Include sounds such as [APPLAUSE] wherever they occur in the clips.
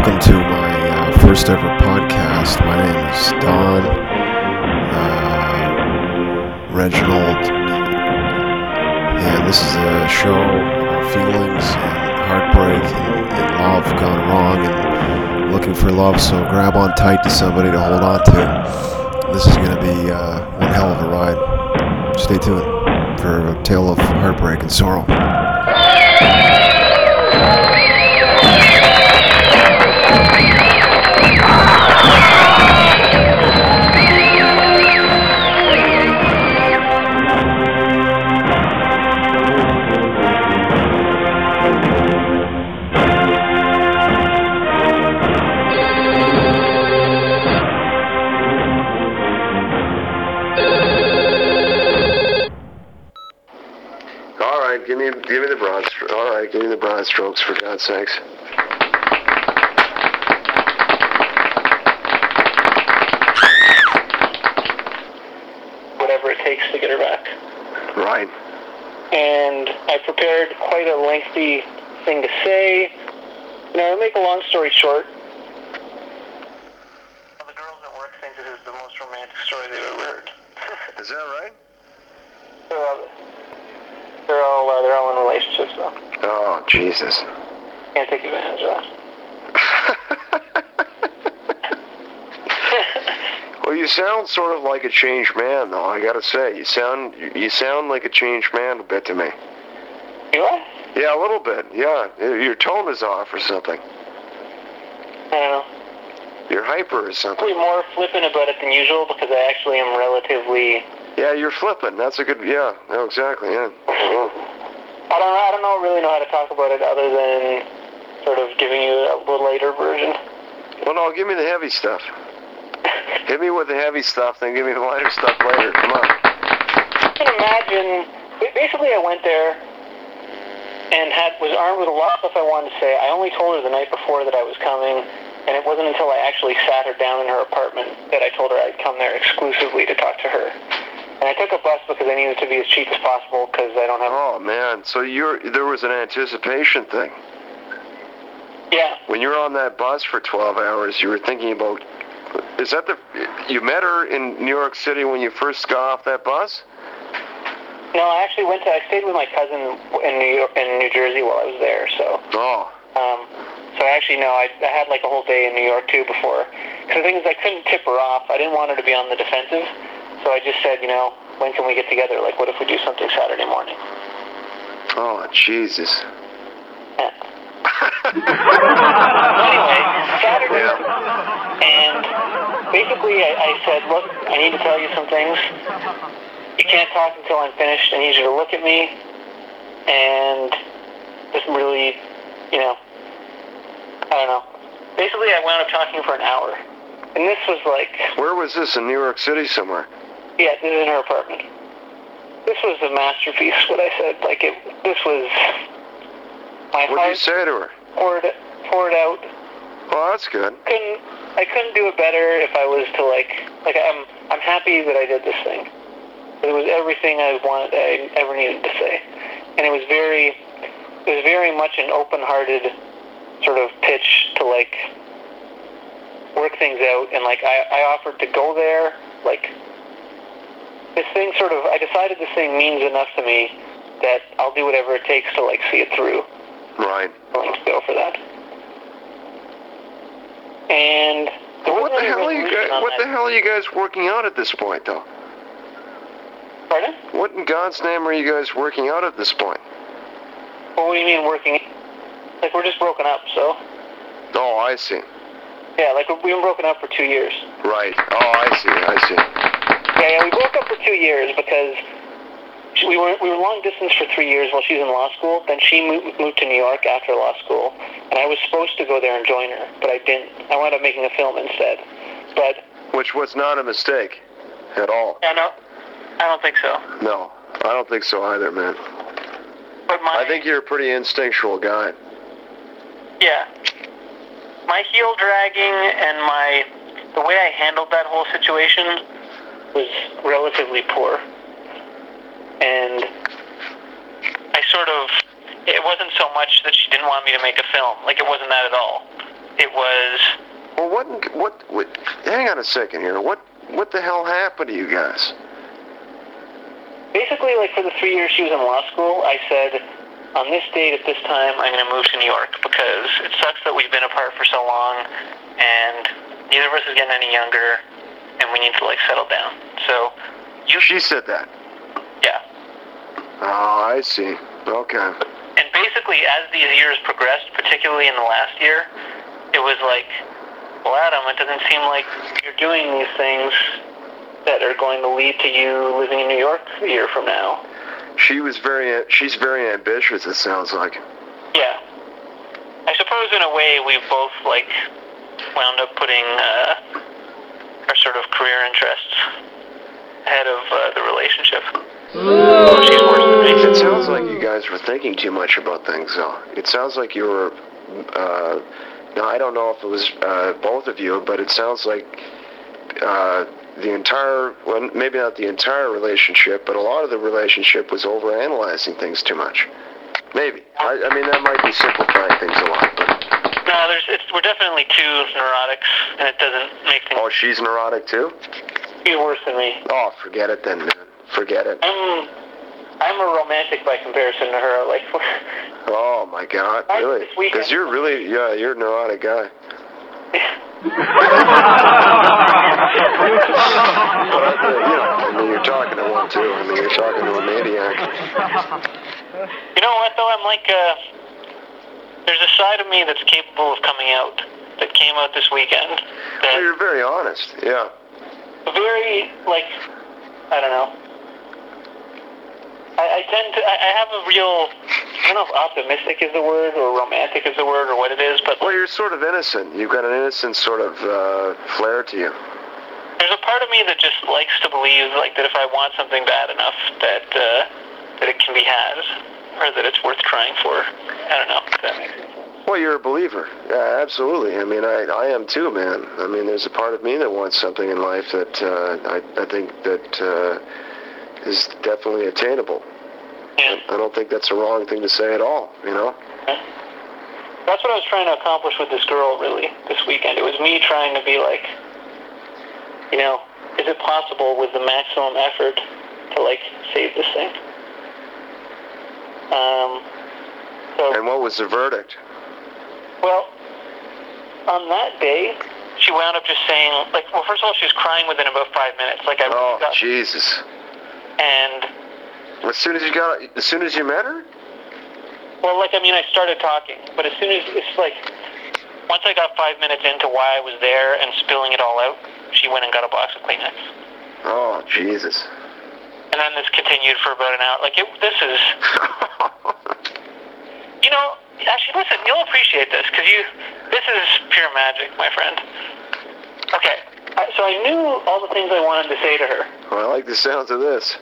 welcome to my uh, first ever podcast. My name is Don uh, Reginald, and this is a show about feelings and heartbreak and, and love gone wrong and looking for love. So grab on tight to somebody to hold on to. This is going to be uh, one hell of a ride. Stay tuned for a tale of heartbreak and sorrow. [LAUGHS] All right, give me give me the. All right, give me the broad strokes for God's sakes. whatever it takes to get her back. Right. And I prepared quite a lengthy thing to say. Now, to make a long story short, the girls at work think this is the most romantic story they've ever heard. Is that right? they're all, they're all, uh, they're all in relationships though. Oh Jesus. Can't take advantage of that. well, you sound sort of like a changed man, though. I gotta say, you sound you sound like a changed man a bit to me. You are? Yeah, a little bit. Yeah, your tone is off or something. I. You're hyper or something. Probably more flippant about it than usual because I actually am relatively. Yeah, you're flipping. That's a good. Yeah, no, exactly. Yeah. I don't. I don't know really know how to talk about it other than sort of giving you a little later version. Well, no, give me the heavy stuff. Hit me with the heavy stuff, then give me the lighter stuff later. Come on. I can imagine. Basically, I went there and had was armed with a lot of stuff I wanted to say. I only told her the night before that I was coming, and it wasn't until I actually sat her down in her apartment that I told her I'd come there exclusively to talk to her. And I took a bus because I needed to be as cheap as possible because I don't have. Oh man, so you're there was an anticipation thing. Yeah, When you were on that bus for 12 hours, you were thinking about. Is that the. You met her in New York City when you first got off that bus? no, I actually went to. I stayed with my cousin in New York, in New Jersey while I was there. So. Oh. Um, so actually, no, I, I had like a whole day in New York too before. Because the thing is, I couldn't tip her off. I didn't want her to be on the defensive. So I just said, you know, when can we get together? Like, what if we do something Saturday morning? Oh, Jesus. Yeah. [LAUGHS] anyway, Saturday, Yeah. and basically I, I said, look, I need to tell you some things. You can't talk until I'm finished. I need you to look at me and just really, you know, I don't know. Basically, I wound up talking for an hour. And this was like, Where was this? In New York City somewhere? yeah, this is in her apartment. This was a masterpiece, what I said. Like, it, this was my What did you say to her? poured, poured out Oh, that's good. couldn't I couldn't do it better if I was to like like I'm I'm happy that I did this thing. It was everything I wanted I ever needed to say, and it was very it was very much an open-hearted sort of pitch to like work things out, and like I I offered to go there like this thing sort of I decided this thing means enough to me that I'll do whatever it takes to like see it through Right. to go for that. And What the hell are you guys? What the hell are you guys working out at this point, though? Pardon? What in God's name are you guys working out at this point? Well, what do you mean working? Like we're just broken up, so Oh, I see. yeah, like we've been broken up for two years. Right. Oh, I see. I see. Yeah, yeah, we broke up for two years because we were we were long distance for three years while she was in law school. Then she moved, moved to New York after law school, and I was supposed to go there and join her, but I didn't. I wound up making a film instead. But Which was not a mistake, at all. yeah, no, I don't think so. No, I don't think so either, man. But my I think you're a pretty instinctual guy. Yeah. My heel dragging and my the way I handled that whole situation was relatively poor. And I sort of it wasn't so much that she didn't want me to make a film. Like it wasn't that at all. it was Well, what, what, what, hang on a second here. What, what the hell happened to you guys? basically like for the three years she was in law school, I said, on this date at this time, I'm going to move to New York because it sucks that we've been apart for so long, and neither of us is getting any younger, and we need to like settle down. So, you, She said that. Oh, I see. Okay. And basically, as these years progressed, particularly in the last year, it was like, well, Adam, it doesn't seem like you're doing these things that are going to lead to you living in New York a year from now. She was very, she's very ambitious. It sounds like. Yeah. I suppose in a way we've both like wound up putting uh, our sort of career interests ahead of uh, the relationship. Oh, she's worse than me. It sounds like you guys were thinking too much about things, though. It sounds like you were. Uh, now I don't know if it was uh, both of you, but it sounds like uh, the entire, well, maybe not the entire relationship, but a lot of the relationship was overanalyzing things too much. Maybe. I, I mean, that might be simplifying things a lot. But, No, there's it's, we're definitely two neurotics, and it doesn't make things. oh, she's neurotic too. She's worse than me. Oh, forget it then, man. Forget it. I'm I'm a romantic by comparison to her. Like, [LAUGHS] Oh my God, really? Because you're really, yeah, you're a neurotic guy. But, you know, I mean, you're talking to one too. I mean, you're talking to a maniac. you know what though? I'm like, uh, there's a side of me that's capable of coming out. That came out this weekend. Well, you're very honest. Yeah. very like I don't know. I, I tend to I, I have a real I don't know if optimistic is the word or romantic is the word or what it is, but Well, you're sort of innocent. You've got an innocent sort of uh, flair to you. there's a part of me that just likes to believe like that if I want something bad enough that uh, that it can be had or that it's worth trying for. I don't know. If that makes sense. Well, you're a believer. Yeah, absolutely. I mean, I, I am too, man. I mean, there's a part of me that wants something in life that uh, I, I think that uh, is definitely attainable. Yeah. I don't think that's a wrong thing to say at all, you know? That's what I was trying to accomplish with this girl, really, this weekend. It was me trying to be like, you know, is it possible with the maximum effort to, like, save this thing? Um, so, And what was the verdict? well, on that day, she wound up just saying, like, well, first of all, she was crying within about five minutes. Like, I Oh, Jesus. and, As soon as you got, as soon as you met her? well, like, I mean, I started talking, but as soon as, it's like, once I got five minutes into why I was there and spilling it all out, she went and got a box of Kleenex. Oh, Jesus. And then this continued for about an hour. Like, it, this is, [LAUGHS] you know, actually, listen, you'll appreciate this because you, this is pure magic, my friend. Okay, I, so I knew all the things I wanted to say to her. well, I like the sounds of this.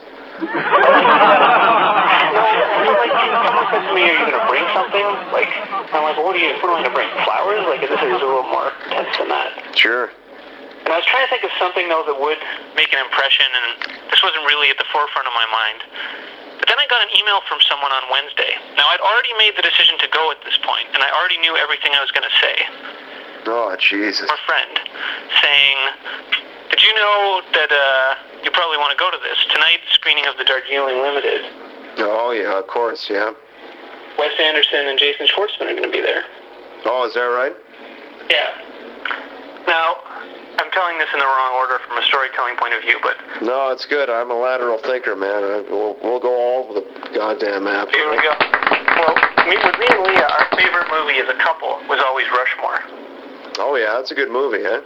I'm like, what are you, what? Flowers? Like, this is a little more intense than that. Sure. And I was trying to think of something, though, that would make an impression, and this wasn't really at the forefront of my mind. But then I got an email from someone on Wednesday. Now, I'd already made the decision to go at this point, and I already knew everything I was going to say. Oh, Jesus. From friend saying, Did you know that uh, you probably want to go to this? Tonight's screening of the Darjeeling Limited. Oh, yeah, of course, yeah. Wes Anderson and Jason Schwartzman are going to be there. Oh, is that right? Yeah. Now, I'm telling this in the wrong order from a storytelling point of view, but No, it's good. I'm a lateral thinker, man. I, we'll, we'll go all over the goddamn map. here we go. Well, me, with me and Leah, our favorite movie as a couple was always Rushmore. Oh, yeah, that's a good movie, huh?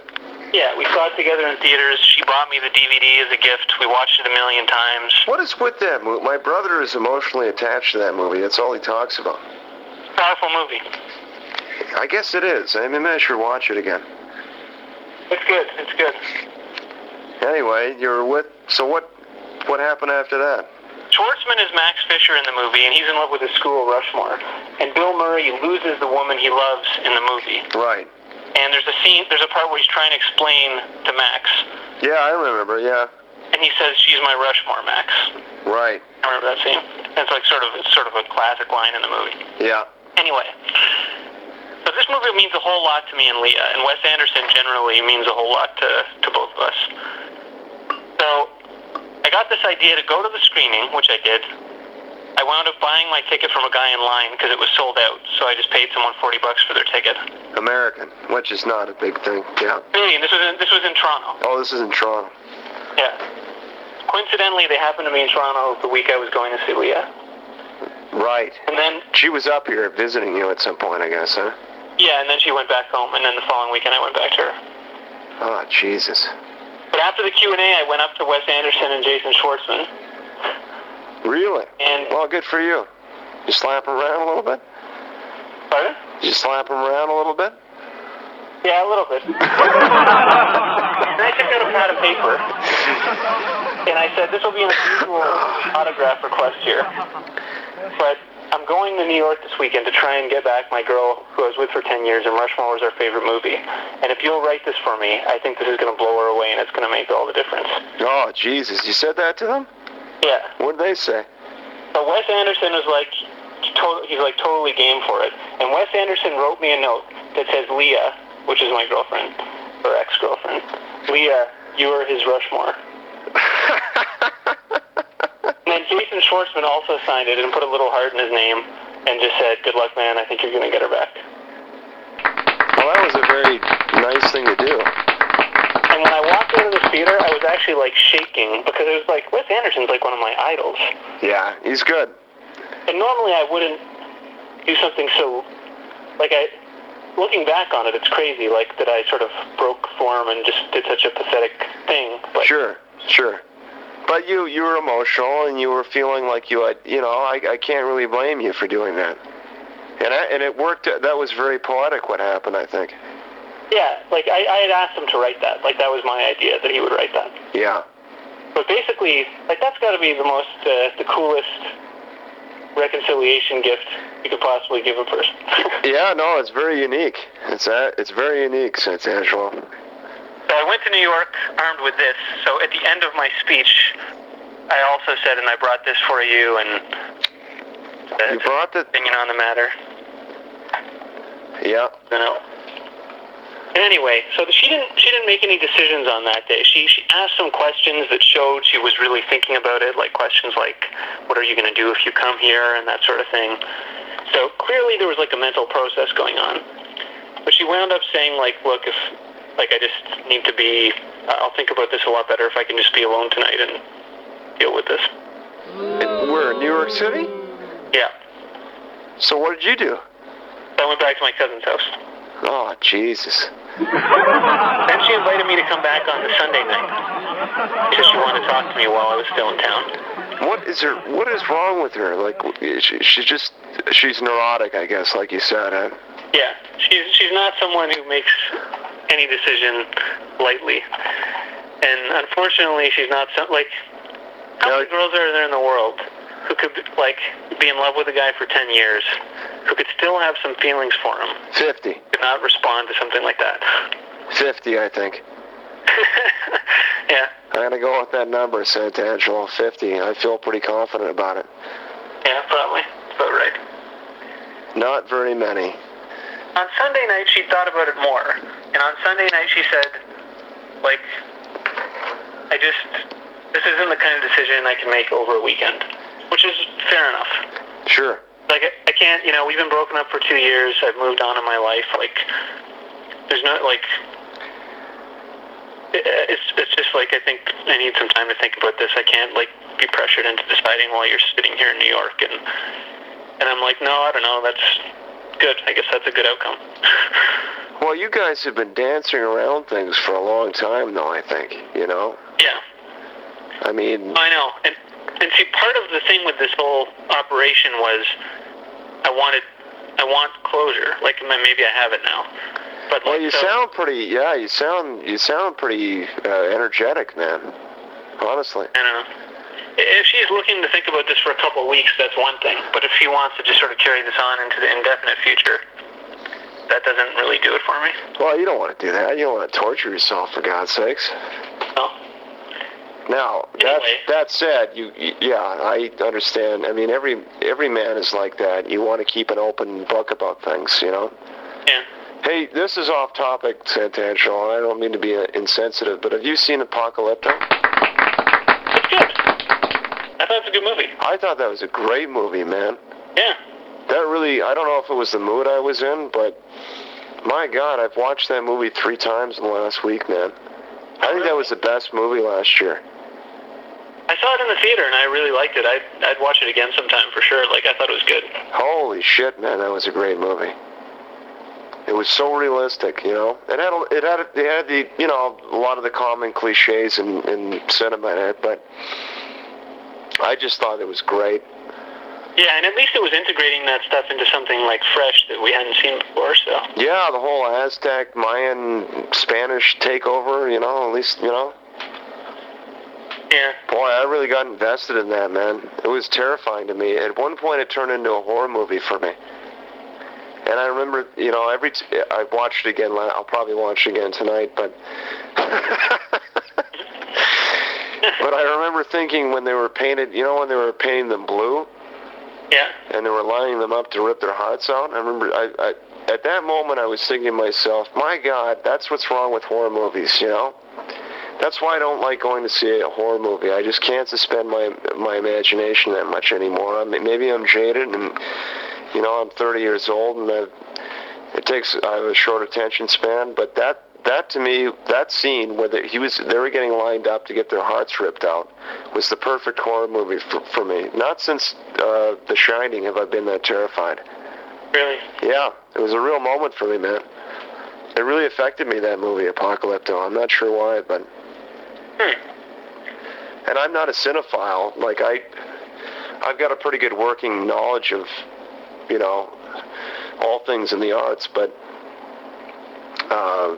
Yeah, we saw it together in theaters. She bought me the DVD as a gift. We watched it a million times. What is with that movie? My brother is emotionally attached to that movie. That's all he talks about. Powerful movie. I guess it is. I mean, I should watch it again. It's good. It's good. Anyway, you're with. So what? What happened after that? Schwartzman is Max Fisher in the movie, and he's in love with his school, Rushmore. And Bill Murray loses the woman he loves in the movie. Right. And there's a scene, there's a part where he's trying to explain to Max, Yeah, I remember. Yeah. and he says, "She's my Rushmore, Max." Right. I remember that scene. It's like sort of, it's sort of a classic line in the movie. Yeah. Anyway, So this movie means a whole lot to me and Leah, and Wes Anderson generally means a whole lot to, to both of us. So I got this idea to go to the screening, which I did. I wound up buying my ticket from a guy in line because it was sold out, so I just paid someone 40 bucks for their ticket. American, which is not a big thing. Yeah. Really, and this was in, this was in Toronto. Oh, this is in Toronto. Yeah. Coincidentally, they happened to be in Toronto the week I was going to see Leah. Right. And then, She was up here visiting you at some point, I guess, huh? yeah, and then she went back home, and then the following weekend I went back to her. Oh, Jesus. But after the Q&A, I went up to Wes Anderson and Jason Schwartzman, Really? and... Well, good for you. You slap him around a little bit? Pardon? You slap him around a little bit? Yeah, a little bit. [LAUGHS] and I took out a pad of paper, and I said, this will be an unusual autograph request here, but I'm going to New York this weekend to try and get back my girl who I was with for 10 years, and Rushmore was our favorite movie. And if you'll write this for me, I think this is going to blow her away, and it's going to make all the difference. Oh, Jesus. You said that to them? Yeah. What did they say? But Wes Anderson was like, to- he's like totally game for it. And Wes Anderson wrote me a note that says, Leah, which is my girlfriend, or ex-girlfriend, Leah, you are his Rushmore. [LAUGHS] And then Jason Schwartzman also signed it and put a little heart in his name and just said, good luck, man. I think you're going to get her back. Well, that was a very nice thing to do. And when I walked of the theater, I was actually like shaking because it was like, Wes Anderson's like one of my idols. Yeah, he's good. And normally I wouldn't do something so, like I, looking back on it, it's crazy, like that I sort of broke form and just did such a pathetic thing. But Sure, sure. But you you were emotional and you were feeling like you had, you know, I, I can't really blame you for doing that. And I, and it worked. That was very poetic. What happened, I think. Yeah, like I, I had asked him to write that. Like that was my idea that he would write that. Yeah. But basically, like that's got to be the most, uh, the coolest reconciliation gift you could possibly give a person. [LAUGHS] Yeah. No, it's very unique. It's a, it's very unique, Santangelo. So I went to New York armed with this. So at the end of my speech, I also said, and I brought this for you, and You uh, brought the. opinion on the matter. Yeah. You know. Anyway, so she didn't she didn't make any decisions on that day. She she asked some questions that showed she was really thinking about it, like questions like, "What are you going to do if you come here?" and that sort of thing. So clearly there was like a mental process going on. But she wound up saying like, "Look, if like I just need to be, uh, I'll think about this a lot better if I can just be alone tonight and deal with this." And we're in New York City. Yeah. So what did you do? I went back to my cousin's house. Oh Jesus. [LAUGHS] Then she invited me to come back on the Sunday night because she wanted to talk to me while I was still in town. What is her? What is wrong with her? Like she, she's just she's neurotic, I guess, like you said. Huh? Yeah, she's she's not someone who makes any decision lightly, and unfortunately, she's not some like how many girls are there in the world who could like be in love with a guy for ten years, who could still have some feelings for him, Fifty. could not respond to something like that. Fifty, I think. [LAUGHS] yeah, I'm gonna go with that number, Santangelo. Fifty. I feel pretty confident about it. yeah, probably. That's about right. Not very many. on Sunday night she thought about it more, and on Sunday night she said, like, I just this isn't the kind of decision I can make over a weekend, which is fair enough. Sure. Like I, I can't, you know, we've been broken up for two years. I've moved on in my life. Like, there's no like. it- It's it's just like I think I need some time to think about this. I can't like be pressured into deciding while you're sitting here in New York and and I'm like, no, I don't know. That's good. I guess that's a good outcome. [LAUGHS] Well, you guys have been dancing around things for a long time, though. I think. You know. Yeah, I mean, I know. And and see, part of the thing with this whole operation was I wanted I want closure. Like maybe I have it now. But well, like, you so- sound pretty. Yeah, you sound you sound pretty uh, energetic, man. Honestly. I don't know. If she's looking to think about this for a couple of weeks, that's one thing. But if she wants to just sort of carry this on into the indefinite future, that doesn't really do it for me. Well, you don't want to do that. You don't want to torture yourself, for God's sakes. No. Now, that Anyway. that said, you, you yeah, I understand. I mean, every every man is like that. You want to keep an open book about things, you know. Yeah. Hey, this is off topic, Santangelo, and I don't mean to be uh, insensitive, but have you seen Apocalypto? It's good. I thought it was a good movie. I thought that was a great movie, man. Yeah. That really, I don't know if it was the mood I was in, but my God, I've watched that movie three times in the last week, man. I think that was the best movie last year. I saw it in the theater and I really liked it. I'd, I'd watch it again sometime for sure. Like, I thought it was good. Holy shit, man, that was a great movie. It was so realistic, you know. It had it had a- it had the you know a lot of the common cliches in, in cinema in it, but I just thought it was great. Yeah, and at least it was integrating that stuff into something like fresh that we hadn't seen before. So Yeah, the whole Aztec, Mayan, Spanish takeover, you know. At least you know. Yeah, Boy, I really got invested in that, man. It was terrifying to me. At one point, it turned into a horror movie for me. And I remember, you know, every t- I watched it again. I'll probably watch it again tonight, but [LAUGHS] but I remember thinking when they were painted, you know, when they were painting them blue yeah, and they were lining them up to rip their hearts out. I remember, I, I at that moment, I was thinking to myself, my God, that's what's wrong with horror movies, you know. That's why I don't like going to see a horror movie. I just can't suspend my my imagination that much anymore. I mean, maybe I'm jaded, and you know, I'm 30 years old, and I've, it takes I have a short attention span. But that that to me, that scene where the, he was they were getting lined up to get their hearts ripped out, was the perfect horror movie for, for me. Not since uh, The Shining have I been that terrified. really. Yeah, it was a real moment for me, man. It really affected me that movie, Apocalypto. I'm not sure why, but Hmm. and I'm not a cinephile. Like I, I've got a pretty good working knowledge of, you know, all things in the arts. But uh,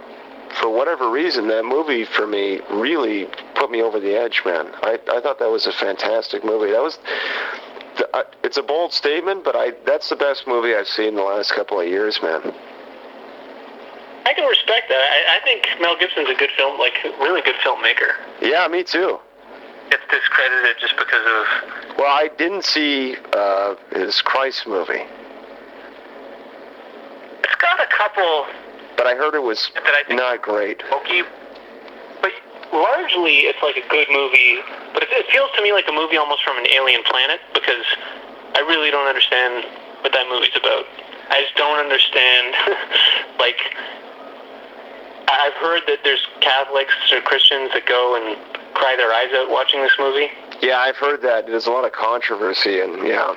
for whatever reason, that movie for me really put me over the edge, man. I I thought that was a fantastic movie. That was. It's a bold statement, but I that's the best movie I've seen in the last couple of years, man. I can respect that. I, I think Mel Gibson's a good film, like really good filmmaker. Yeah, me too. It's discredited just because of Well, I didn't see uh, his Christ movie, it's got a couple but I heard it was that I think not great. hokey, but largely it's like a good movie. But it, it feels to me like a movie almost from an alien planet because I really don't understand what that movie's about. I just don't understand. [LAUGHS] like, I've heard that there's Catholics or Christians that go and cry their eyes out watching this movie. Yeah, I've heard that. There's a lot of controversy, and yeah,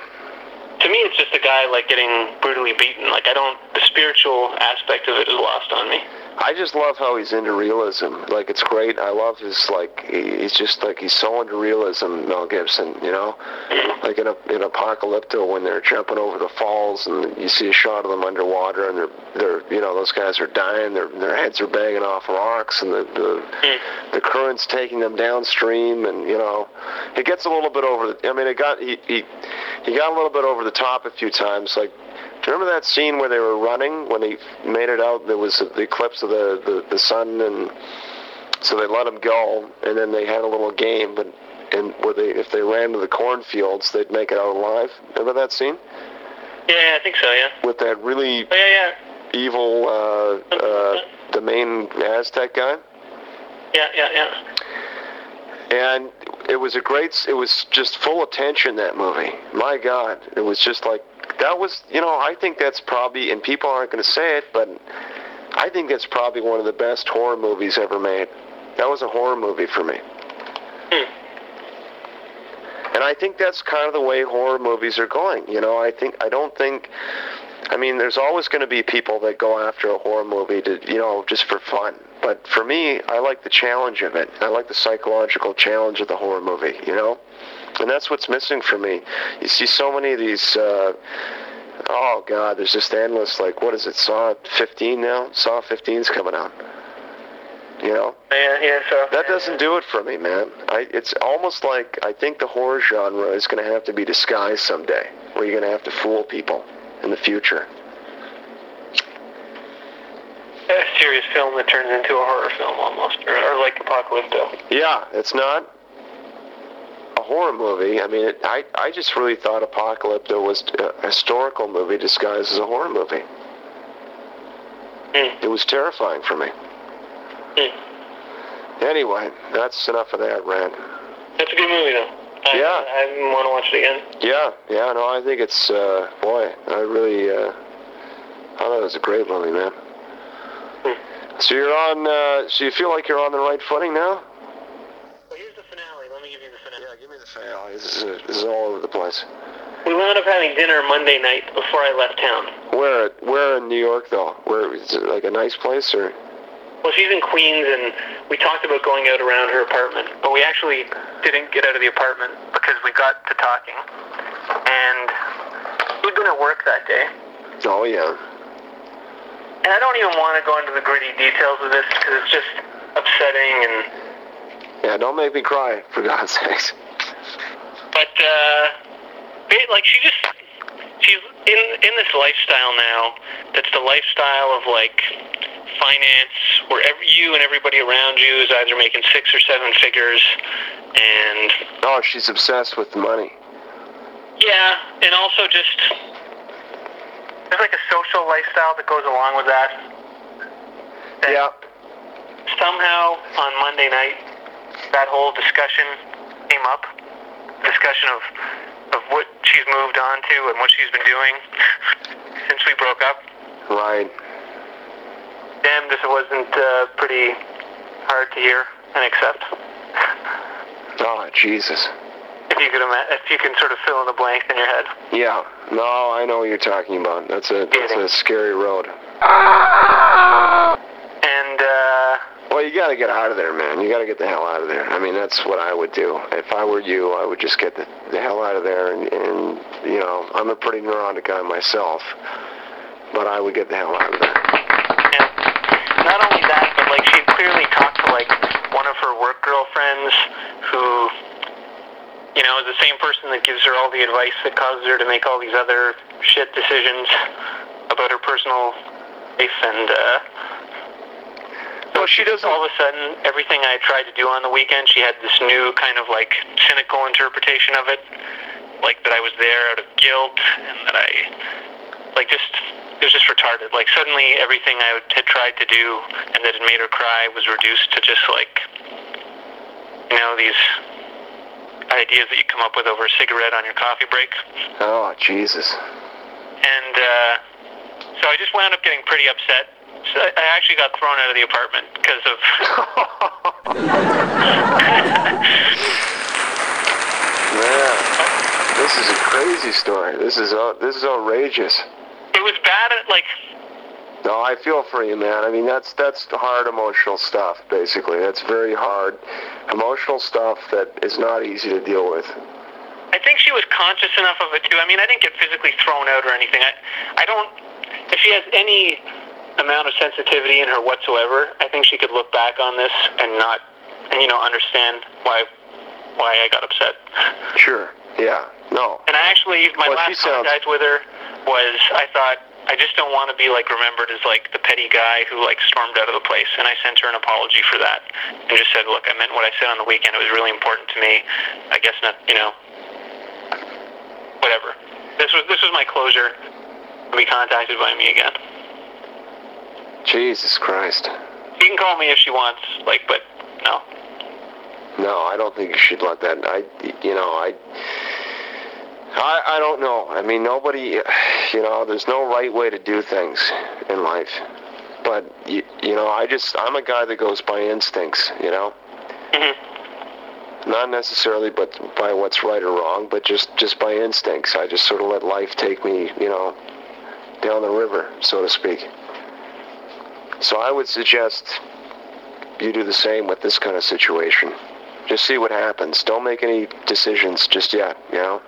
To me, it's just a guy like getting brutally beaten. Like I don't, the spiritual aspect of it is lost on me. I just love how he's into realism. Like it's great. I love his like he's just like he's so into realism, Mel Gibson. You know, like in a, in Apocalypto when they're jumping over the falls and you see a shot of them underwater and they're they're you know those guys are dying. Their their heads are banging off rocks and the the, the current's taking them downstream and you know it gets a little bit over. The, I mean, it got he he he got a little bit over the top a few times. Like do you remember that scene where they were running when they made it out? There was the eclipse of the, the, the sun, and so they let them go, and then they had a little game, but and where they if they ran to the cornfields, they'd make it out alive. Remember that scene Yeah, I think so. Yeah. with that really Oh, yeah, yeah, evil uh, uh, the main Aztec guy? yeah, yeah, yeah. And it was a great it was just full of tension that movie. My god it was just like that was you know i think that's probably and people aren't going to say it but i think that's probably one of the best horror movies ever made. That was a horror movie for me. Hmm. And i think that's kind of the way horror movies are going you know? I think i don't think I mean, there's always going to be people that go after a horror movie to, you know, just for fun. But for me, I like the challenge of it. I like the psychological challenge of the horror movie, you know? And that's what's missing for me. You see so many of these, uh, oh God, there's just endless, like, what is it, Saw 15 now? Saw 15's coming out. You know? Yeah, yeah. So That doesn't do it for me, man. I, it's almost like I think the horror genre is going to have to be disguised someday, where you're going to have to fool people in the future. A serious film that turns into a horror film almost, or, or like Apocalypto. Yeah, it's not a horror movie. I mean, it, I I just really thought Apocalypto was a historical movie disguised as a horror movie. Hmm. It was terrifying for me. Hmm. Anyway, that's enough of that rant. That's a good movie, though. I, Yeah. I want to watch it again. Yeah, yeah, no, I think it's, uh, boy, I really, uh, I thought it was a great movie, man. So you're on, uh, so you feel like you're on the right footing now? Well, here's the finale. Let me give you the finale. Yeah, give me the finale. This is, this is all over the place. We wound up having dinner Monday night before I left town. Where, where in New York, though? Where, is it like a nice place, or? Well, she's in Queens, and we talked about going out around her apartment, but we actually didn't get out of the apartment because we got to talking. And we'd been at work that day. Oh, yeah. And I don't even want to go into the gritty details of this because it's just upsetting and Yeah, don't make me cry, for God's sakes. But uh, like she just she's in in this lifestyle now. That's the lifestyle of like finance, where every, you and everybody around you is either making six or seven figures, and Oh, she's obsessed with the money. yeah, and also just there's like a social lifestyle that goes along with that. That Yeah. somehow on Monday night that whole discussion came up. Discussion of of what she's moved on to and what she's been doing [LAUGHS] since we broke up. Right. Damn, this wasn't uh, pretty hard to hear and accept. Oh, Jesus. If you could if you can sort of fill in the blanks in your head. Yeah. No, I know what you're talking about. That's a that's a scary road. And uh, Well, you got to get out of there, man. You got to get the hell out of there. I mean, that's what I would do. If I were you, I would just get the, the hell out of there. And, and, you know, I'm a pretty neurotic guy myself, but I would get the hell out of there. And not only that, but like she clearly talked to like one of her work girlfriends who, you know, is the same person that gives her all the advice that causes her to make all these other shit decisions about her personal life. And uh, Well, she doesn't. all of a sudden, everything I tried to do on the weekend, she had this new kind of like cynical interpretation of it, like that I was there out of guilt and that I, like just, it was just retarded. Like suddenly everything I had tried to do and that had made her cry was reduced to just like, you know, these ideas that you come up with over a cigarette on your coffee break. Oh, Jesus. And uh, so I just wound up getting pretty upset. So I actually got thrown out of the apartment because of [LAUGHS] Man, this is a crazy story. This is uh, this is outrageous. it was bad. At, like No, I feel for you, man. I mean, that's that's hard emotional stuff. Basically, that's very hard emotional stuff that is not easy to deal with. I think she was conscious enough of it too. I mean, I didn't get physically thrown out or anything. I, I don't. If she has any amount of sensitivity in her whatsoever, I think she could look back on this and not, and you know, understand why, why I got upset. Sure. Yeah. No. And I actually, my Well, last sounds- contact with her was, I thought, I just don't want to be like remembered as like the petty guy who like stormed out of the place. And I sent her an apology for that, and just said, look, I meant what I said on the weekend. It was really important to me. I guess not, you know, whatever. This was this was my closure. To be contacted by me again. Jesus Christ. She can call me if she wants, like, but no. No, I don't think you should let that. I, you know, I, I, I don't know. I mean, nobody, [SIGHS] you know, there's no right way to do things in life. But you, you know, I just, I'm a guy that goes by instincts. You know, hmm not necessarily, but by what's right or wrong, but just, just by instincts. I just sort of let life take me, you know, down the river, so to speak. So I would suggest you do the same with this kind of situation. Just see what happens. Don't make any decisions just yet, you know?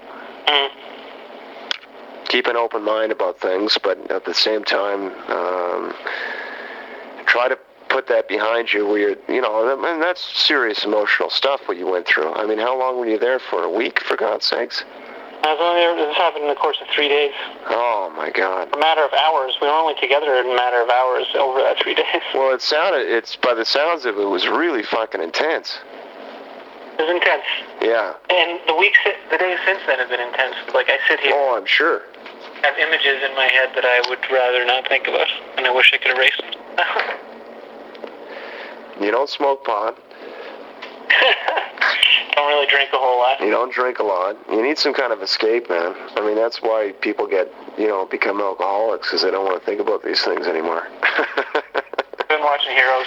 Hmm Keep an open mind about things, but at the same time, um, try to put that behind you where you're, you know, and that's serious emotional stuff what you went through. I mean, how long were you there for? A week, for God's sakes? I was only there, this happened in the course of three days. Oh, my God. A matter of hours. We were only together in a matter of hours over that three [LAUGHS] days. Well, it sounded, it's, by the sounds of it, it was really fucking intense. It was intense. Yeah. And the weeks, the days since then have been intense. Like I sit here, Oh, I'm sure. I have images in my head that I would rather not think about. And I wish I could erase them. You don't smoke pot. [LAUGHS] Don't really drink a whole lot. You don't drink a lot. You need some kind of escape, man. I mean, that's why people get, you know, become alcoholics because they don't want to think about these things anymore. I've [LAUGHS] been watching Heroes.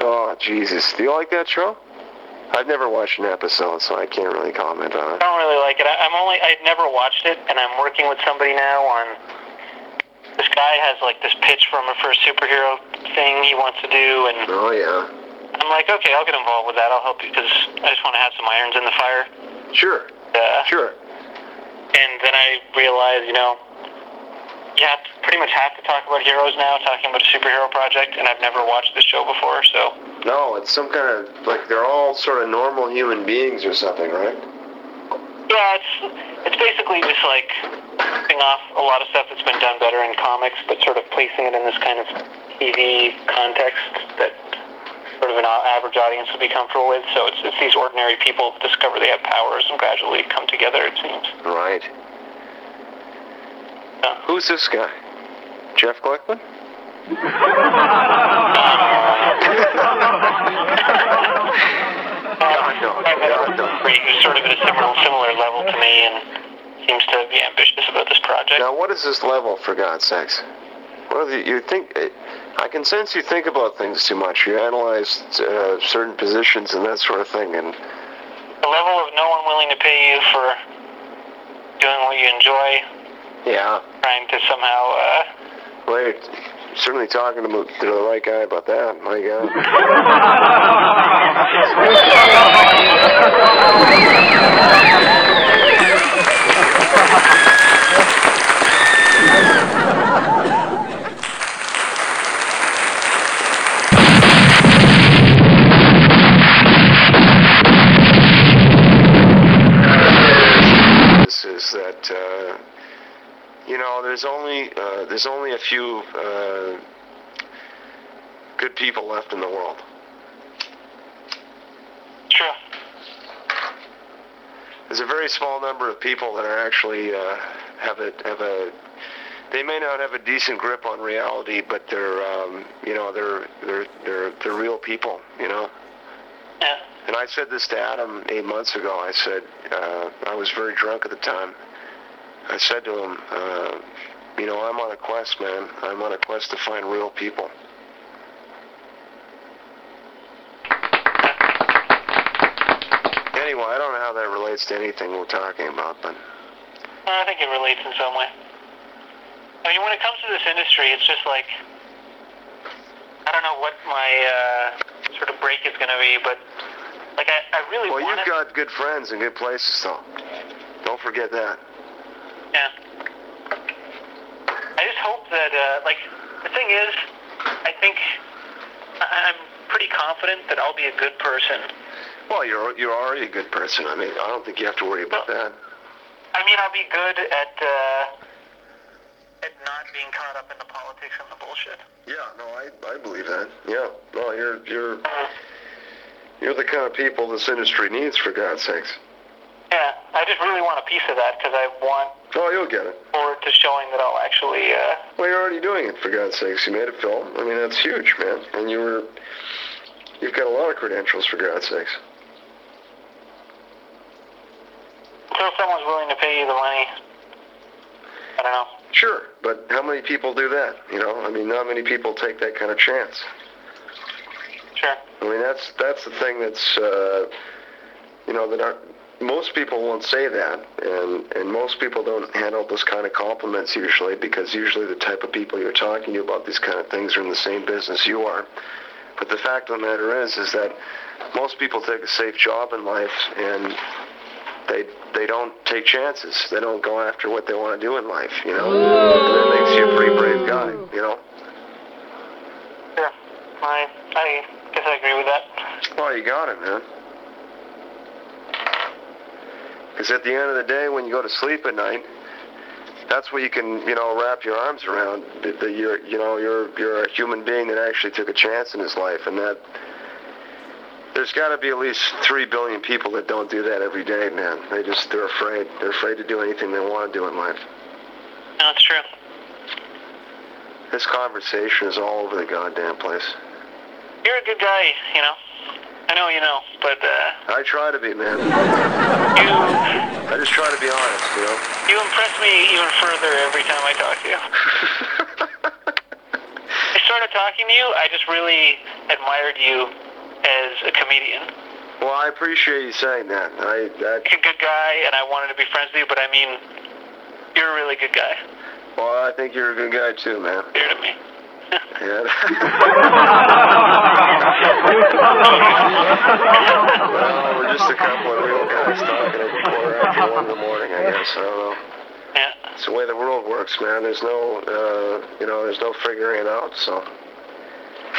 oh, Jesus. Do you like that show? I've never watched an episode, so I can't really comment on it. I don't really like it. I, I'm only I've never watched it, and I'm working with somebody now on. This guy has like this pitch from a first superhero thing he wants to do, and Oh, yeah. I'm like, okay, I'll get involved with that. I'll help you because I just want to have some irons in the fire. Sure. Uh, Sure. And then I realized, you know, you have to, pretty much have to talk about heroes now, talking about a superhero project, and I've never watched this show before, so No, it's some kind of, like, they're all sort of normal human beings or something, right? yeah, it's it's basically just like ripping off a lot of stuff that's been done better in comics, but sort of placing it in this kind of TV context that sort of an average audience would be comfortable with. So it's, it's these ordinary people discover they have powers and gradually come together. It seems. Right. Yeah. Who's this guy? Jeff Glickman? God, [LAUGHS] no. God, no. Who's sort of at a similar similar level to me and seems to be ambitious about this project. Now, what is this level, for God's sakes? Well, you you think... I can sense you think about things too much. You analyze uh, certain positions and that sort of thing, and The level of no one willing to pay you for doing what you enjoy, yeah, trying to somehow uh, well, you're certainly talking to, to the right guy about that. My God. [LAUGHS] you know there's only uh, there's only a few uh, good people left in the world. true. There's a very small number of people that are actually uh, have a have a they may not have a decent grip on reality, but they're um, you know they're they're they're they're real people, you know. Yeah. And I said this to Adam eight months ago. I said uh, I was very drunk at the time. I said to him, uh, you know, I'm on a quest, man. I'm on a quest to find real people. Anyway, I don't know how that relates to anything we're talking about, but I think it relates in some way. I mean, when it comes to this industry, it's just like I don't know what my uh, sort of break is going to be, but like I, I really well, you've got good friends and good places, though. Don't forget that. Yeah. I just hope that, uh, like, the thing is, I think I'm pretty confident that I'll be a good person. Well, you're you're already a good person. I mean, I don't think you have to worry about that. I mean, I'll be good at uh, at not being caught up in the politics and the bullshit. Yeah, no, I, I believe that. Yeah, no, you're you're you're the kind of people this industry needs, for God's sakes. Yeah, I just really want a piece of that because I want Oh, you'll get it. forward to showing that I'll actually. Uh, Well, you're already doing it, for God's sakes. You made a film. I mean, that's huge, man. And you were you've got a lot of credentials, for God's sakes. until someone's willing to pay you the money. I don't know. Sure, but how many people do that? You know, I mean, not many people take that kind of chance. Sure. I mean, that's that's the thing that's, uh, you know, that are, most people won't say that, and and most people don't handle those kind of compliments usually because usually the type of people you're talking to about these kind of things are in the same business you are. But the fact of the matter is, is that most people take a safe job in life and they they don't take chances. They don't go after what they want to do in life, you know. And that makes you a pretty brave guy, you know. Yeah, I I guess I agree with that. Well, you got it, man. Because at the end of the day, when you go to sleep at night, that's where you can, you know, wrap your arms around that, you're, you know, you're you're a human being that actually took a chance in his life, and that there's got to be at least three billion people that don't do that every day, man. They just they're afraid. They're afraid to do anything they want to do in life. No, it's true. This conversation is all over the goddamn place. You're a good guy, you know. I know you know, but uh, I try to be, man. you I just try to be honest, you know. you impress me even further every time I talk to you. [LAUGHS] I started talking to you. I just really admired you as a comedian. well, I appreciate you saying that. I You're a good guy, and I wanted to be friends with you. But I mean, you're a really good guy. well, I think you're a good guy too, man. Dear to me. Yeah. well, we're just a couple of real guys talking at quarter after one in the morning, I guess. I don't know. yeah. It's the way the world works, man. There's no, uh, you know, there's no figuring it out. So,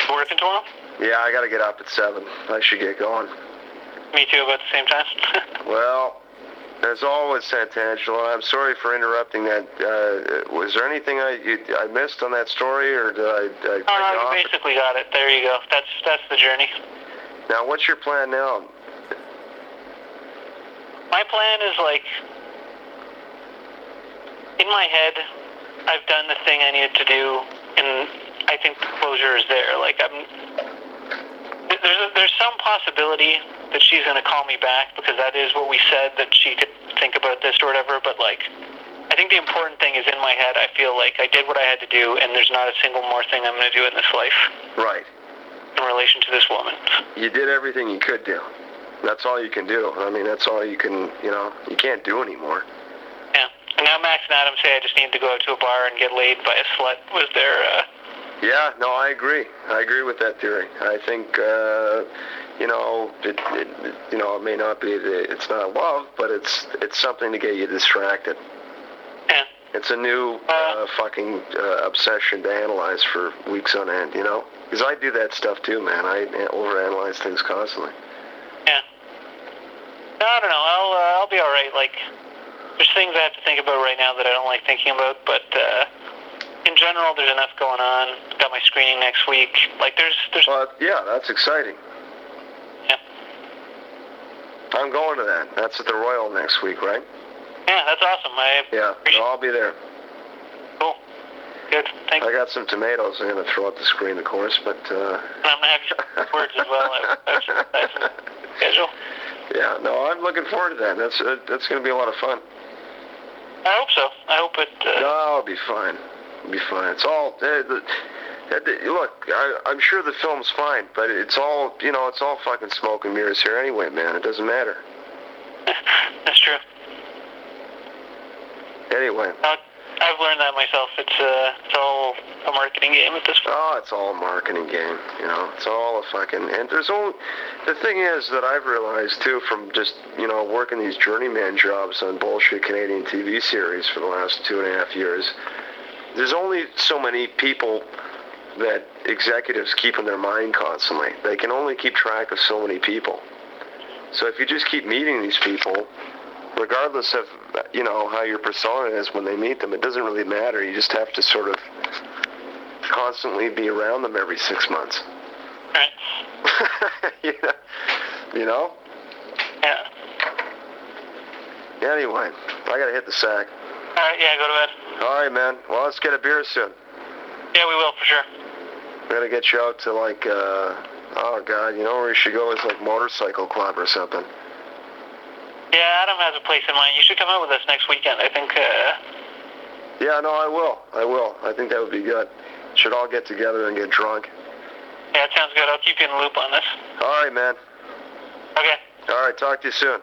Working tomorrow? yeah, I got to get up at seven. I should get going. Me too, about the same time. [LAUGHS] Well, as always, Santangelo, I'm sorry for interrupting that. Uh, was there anything I you, I missed on that story, or did I? I cut you no, you off? basically got it. There you go. That's that's the journey. Now, what's your plan now? My plan is like in my head. I've done the thing I needed to do, and I think the closure is there. Like I'm. There's a, there's some possibility that she's going to call me back because that is what we said that she could think about this or whatever. But like, I think the important thing is in my head. I feel like I did what I had to do, and there's not a single more thing I'm going to do in this life Right. in relation to this woman. You did everything you could do. That's all you can do. I mean, that's all you can. You know, you can't do anymore. Yeah. And now Max and Adam say I just need to go out to a bar and get laid by a slut was their uh Yeah, no, I agree. I agree with that theory. I think, uh, you know, it, it, you know, it may not be, it's not love, but it's it's something to get you distracted. yeah. It's a new uh, fucking uh, obsession to analyze for weeks on end, you know? Because I do that stuff too, man. I overanalyze things constantly. Yeah. No, I don't know. I'll uh, I'll be all right. Like, there's things I have to think about right now that I don't like thinking about, but uh, in general, there's enough going on. i Got my screening next week. Like, there's there's Well, yeah, that's exciting. yeah I'm going to that. That's at the Royal next week, right? yeah that's awesome. I Yeah, appreciate. I'll be there. Cool. Good. Thanks. I got some tomatoes I'm going to throw at the screen, of course, but, uh... I'm gonna have your [LAUGHS] words as well. I have I schedule. Yeah, no, I'm looking forward to that. That's uh, that's going to be a lot of fun. I hope so. I hope it. Uh, No, it'll be fine. It'll be fine. It's all. Uh, the, uh, look, I, I'm sure the film's fine, but it's all you know. It's all fucking smoke and mirrors here anyway, man. It doesn't matter. [LAUGHS] that's true. Anyway, I- I've learned that myself. It's uh, it's all a marketing game at this point. oh, it's all a marketing game. You know, it's all a fucking. And there's only. The thing is that I've realized too, from just you know working these journeyman jobs on bullshit Canadian TV series for the last two and a half years. There's only so many people that executives keep in their mind constantly. They can only keep track of so many people. So if you just keep meeting these people, regardless of you know how your persona is when they meet them, it doesn't really matter. You just have to sort of constantly be around them every six months. Right. [LAUGHS] you know? You know? Yeah. Anyway, I gotta hit the sack. All right. Yeah. Go to bed. All right, man. Well, let's get a beer soon. Yeah, we will for sure. We're gonna get you out to like, uh, oh god, you know where we should go is like motorcycle club or something. Yeah, Adam has a place in mind. You should come out with us next weekend. I think. Uh, Yeah, no, I will. I will. I think that would be good. Should all get together and get drunk. yeah, it sounds good. I'll keep you in the loop on this. All right, man. Okay. All right, talk to you soon.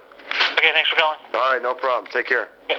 Okay. Thanks for calling. All right, no problem. Take care. Yeah.